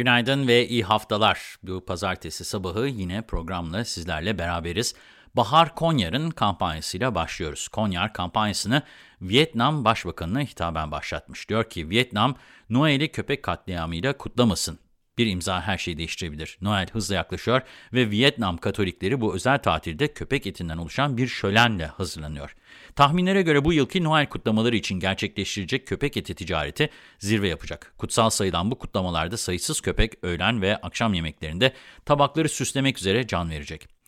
Günaydın ve iyi haftalar. Bu pazartesi sabahı yine programla sizlerle beraberiz. Bahar Konyar'ın kampanyasıyla başlıyoruz. Konyar kampanyasını Vietnam Başbakanı'na hitaben başlatmış. Diyor ki Vietnam Noel'i köpek katliamıyla kutlamasın. Bir imza her şeyi değiştirebilir. Noel hızla yaklaşıyor ve Vietnam Katolikleri bu özel tatilde köpek etinden oluşan bir şölenle hazırlanıyor. Tahminlere göre bu yılki Noel kutlamaları için gerçekleştirecek köpek eti ticareti zirve yapacak. Kutsal sayılan bu kutlamalarda sayısız köpek öğlen ve akşam yemeklerinde tabakları süslemek üzere can verecek.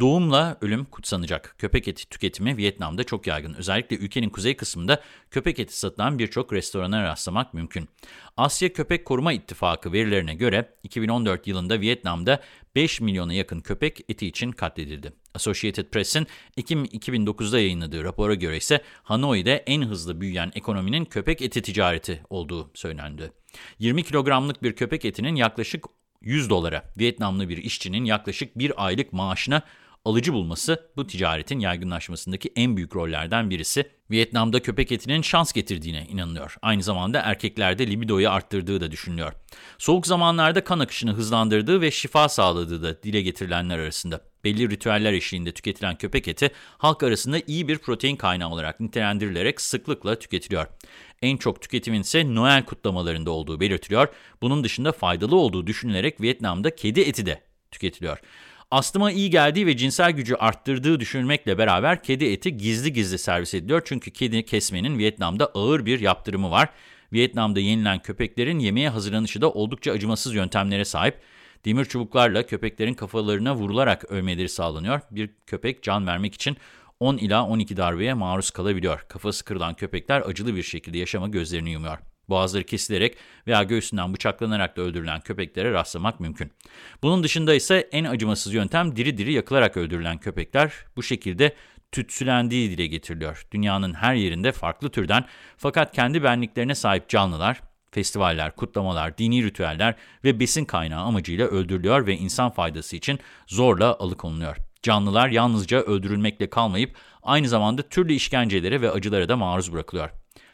Doğumla ölüm kutsanacak. Köpek eti tüketimi Vietnam'da çok yaygın. Özellikle ülkenin kuzey kısmında köpek eti satılan birçok restorana rastlamak mümkün. Asya Köpek Koruma İttifakı verilerine göre 2014 yılında Vietnam'da 5 milyona yakın köpek eti için katledildi. Associated Press'in Ekim 2009'da yayınladığı rapora göre ise Hanoi'de en hızlı büyüyen ekonominin köpek eti ticareti olduğu söylendi. 20 kilogramlık bir köpek etinin yaklaşık 100 dolara Vietnamlı bir işçinin yaklaşık bir aylık maaşına alıcı bulması bu ticaretin yaygınlaşmasındaki en büyük rollerden birisi. Vietnam'da köpek etinin şans getirdiğine inanılıyor. Aynı zamanda erkeklerde libidoyu arttırdığı da düşünülüyor. Soğuk zamanlarda kan akışını hızlandırdığı ve şifa sağladığı da dile getirilenler arasında. Belli ritüeller eşliğinde tüketilen köpek eti halk arasında iyi bir protein kaynağı olarak nitelendirilerek sıklıkla tüketiliyor. En çok tüketimin ise Noel kutlamalarında olduğu belirtiliyor. Bunun dışında faydalı olduğu düşünülerek Vietnam'da kedi eti de tüketiliyor. Astıma iyi geldiği ve cinsel gücü arttırdığı düşünülmekle beraber kedi eti gizli gizli servis ediliyor. Çünkü kedi kesmenin Vietnam'da ağır bir yaptırımı var. Vietnam'da yenilen köpeklerin yemeğe hazırlanışı da oldukça acımasız yöntemlere sahip. Demir çubuklarla köpeklerin kafalarına vurularak ölmeleri sağlanıyor. Bir köpek can vermek için 10 ila 12 darbeye maruz kalabiliyor. Kafası kırılan köpekler acılı bir şekilde yaşama gözlerini yumuyor. Boğazları kesilerek veya göğsünden bıçaklanarak da öldürülen köpeklere rastlamak mümkün. Bunun dışında ise en acımasız yöntem diri diri yakılarak öldürülen köpekler bu şekilde tütsülendiği dile getiriliyor. Dünyanın her yerinde farklı türden fakat kendi benliklerine sahip canlılar, festivaller, kutlamalar, dini ritüeller ve besin kaynağı amacıyla öldürülüyor ve insan faydası için zorla alıkonuluyor. Canlılar yalnızca öldürülmekle kalmayıp aynı zamanda türlü işkencelere ve acılara da maruz bırakılıyor.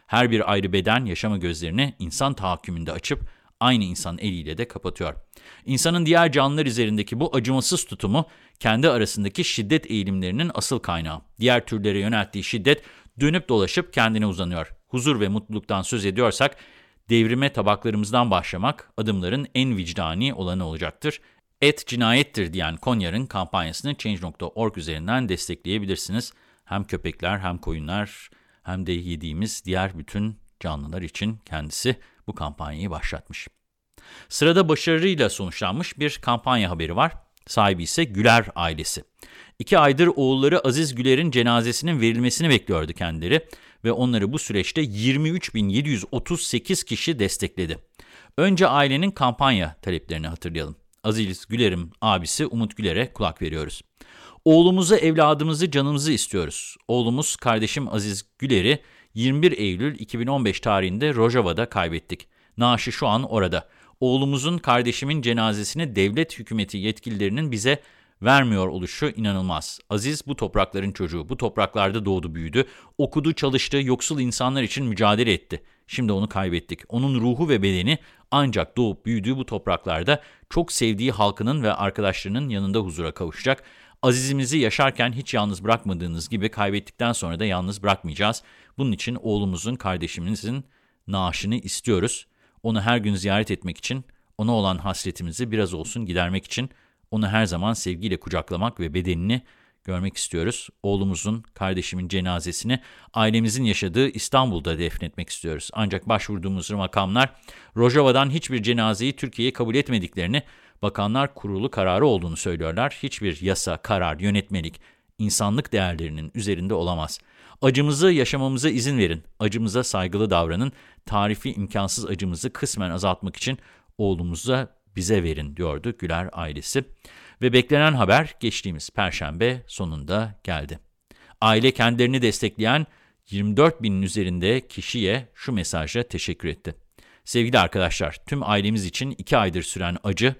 Her bir ayrı beden yaşama gözlerini insan tahakkümünde açıp aynı insan eliyle de kapatıyor. İnsanın diğer canlılar üzerindeki bu acımasız tutumu kendi arasındaki şiddet eğilimlerinin asıl kaynağı. Diğer türlere yönelttiği şiddet dönüp dolaşıp kendine uzanıyor. Huzur ve mutluluktan söz ediyorsak devrime tabaklarımızdan başlamak adımların en vicdani olanı olacaktır. Et cinayettir diyen Konyar'ın kampanyasını Change.org üzerinden destekleyebilirsiniz. Hem köpekler hem koyunlar hem de yediğimiz diğer bütün canlılar için kendisi bu kampanyayı başlatmış. Sırada başarıyla sonuçlanmış bir kampanya haberi var. Sahibi ise Güler ailesi. İki aydır oğulları Aziz Güler'in cenazesinin verilmesini bekliyordu kendileri ve onları bu süreçte 23.738 kişi destekledi. Önce ailenin kampanya taleplerini hatırlayalım. Aziz Güler'in abisi Umut Güler'e kulak veriyoruz. Oğlumuzu, evladımızı, canımızı istiyoruz. Oğlumuz, kardeşim Aziz Güler'i 21 Eylül 2015 tarihinde Rojava'da kaybettik. Naaşı şu an orada. Oğlumuzun, kardeşimin cenazesini devlet hükümeti yetkililerinin bize vermiyor oluşu inanılmaz. Aziz bu toprakların çocuğu. Bu topraklarda doğdu büyüdü. Okudu, çalıştı, yoksul insanlar için mücadele etti. Şimdi onu kaybettik. Onun ruhu ve bedeni ancak doğup büyüdüğü bu topraklarda çok sevdiği halkının ve arkadaşlarının yanında huzura kavuşacak. Azizimizi yaşarken hiç yalnız bırakmadığınız gibi kaybettikten sonra da yalnız bırakmayacağız. Bunun için oğlumuzun, kardeşimizin naaşını istiyoruz. Onu her gün ziyaret etmek için, ona olan hasretimizi biraz olsun gidermek için, onu her zaman sevgiyle kucaklamak ve bedenini görmek istiyoruz. Oğlumuzun, kardeşimin cenazesini ailemizin yaşadığı İstanbul'da defnetmek istiyoruz. Ancak başvurduğumuz makamlar Rojava'dan hiçbir cenazeyi Türkiye'ye kabul etmediklerini, Bakanlar Kurulu kararı olduğunu söylüyorlar. Hiçbir yasa, karar, yönetmelik, insanlık değerlerinin üzerinde olamaz. Acımızı yaşamamıza izin verin, acımıza saygılı davranın, tarifi imkansız acımızı kısmen azaltmak için oğlumuza bize verin diyordu Güler ailesi. Ve beklenen haber geçtiğimiz Perşembe sonunda geldi. Aile kendilerini destekleyen 24 binin üzerinde kişiye şu mesajla teşekkür etti. Sevgili arkadaşlar, tüm ailemiz için iki aydır süren acı,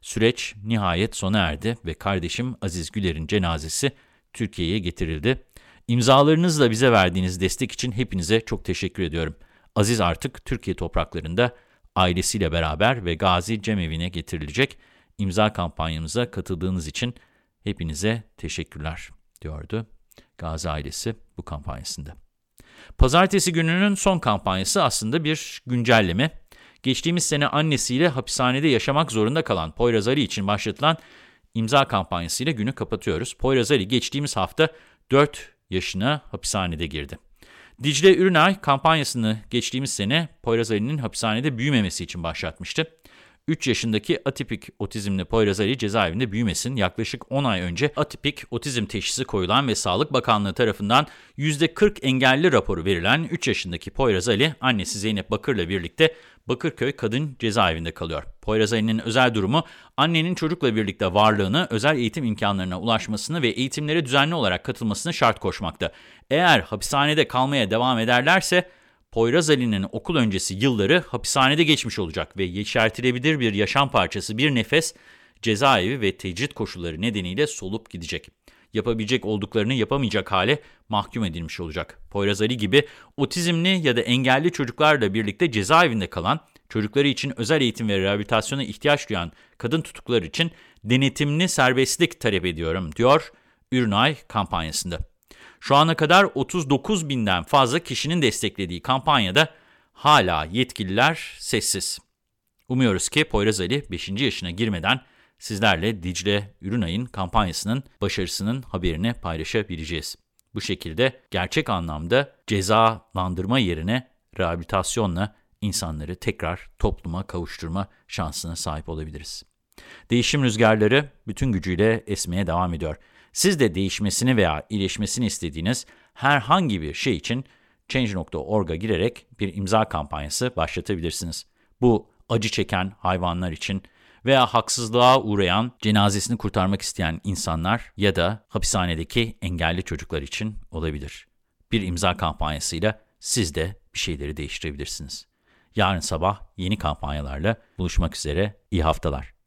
Süreç nihayet sona erdi ve kardeşim Aziz Güler'in cenazesi Türkiye'ye getirildi. İmzalarınızla bize verdiğiniz destek için hepinize çok teşekkür ediyorum. Aziz artık Türkiye topraklarında ailesiyle beraber ve Gazi Cemevi'ne getirilecek. İmza kampanyamıza katıldığınız için hepinize teşekkürler diyordu Gazi ailesi bu kampanyasında. Pazartesi gününün son kampanyası aslında bir güncelleme. Geçtiğimiz sene annesiyle hapishanede yaşamak zorunda kalan Poyraz Ali için başlatılan imza kampanyasıyla günü kapatıyoruz. Poyraz Ali geçtiğimiz hafta 4 yaşına hapishanede girdi. Dicle Ürünay kampanyasını geçtiğimiz sene Poyraz Ali'nin hapishanede büyümemesi için başlatmıştı. 3 yaşındaki atipik otizmli Poyraz Ali cezaevinde büyümesin. Yaklaşık 10 ay önce atipik otizm teşhisi koyulan ve Sağlık Bakanlığı tarafından %40 engelli raporu verilen 3 yaşındaki Poyraz Ali, annesi Zeynep Bakır'la birlikte Bakırköy Kadın Cezaevinde kalıyor. Poyraz Ali'nin özel durumu, annenin çocukla birlikte varlığını, özel eğitim imkanlarına ulaşmasını ve eğitimlere düzenli olarak katılmasını şart koşmakta. Eğer hapishanede kalmaya devam ederlerse, Poyraz Ali'nin okul öncesi yılları hapishanede geçmiş olacak ve yeşertilebilir bir yaşam parçası, bir nefes, cezaevi ve tecrit koşulları nedeniyle solup gidecek. Yapabilecek olduklarını yapamayacak hale mahkum edilmiş olacak. Poyraz Ali gibi otizmli ya da engelli çocuklarla birlikte cezaevinde kalan, çocukları için özel eğitim ve rehabilitasyona ihtiyaç duyan kadın tutuklar için denetimli serbestlik talep ediyorum, diyor Ürnay kampanyasında. Şu ana kadar 39 binden fazla kişinin desteklediği kampanyada hala yetkililer sessiz. Umuyoruz ki Poyraz Ali 5. yaşına girmeden sizlerle Dicle Ürünay'ın kampanyasının başarısının haberini paylaşabileceğiz. Bu şekilde gerçek anlamda cezalandırma yerine rehabilitasyonla insanları tekrar topluma kavuşturma şansına sahip olabiliriz. Değişim rüzgarları bütün gücüyle esmeye devam ediyor. Siz de değişmesini veya iyileşmesini istediğiniz herhangi bir şey için Change.org'a girerek bir imza kampanyası başlatabilirsiniz. Bu acı çeken hayvanlar için veya haksızlığa uğrayan, cenazesini kurtarmak isteyen insanlar ya da hapishanedeki engelli çocuklar için olabilir. Bir imza kampanyasıyla siz de bir şeyleri değiştirebilirsiniz. Yarın sabah yeni kampanyalarla buluşmak üzere. İyi haftalar.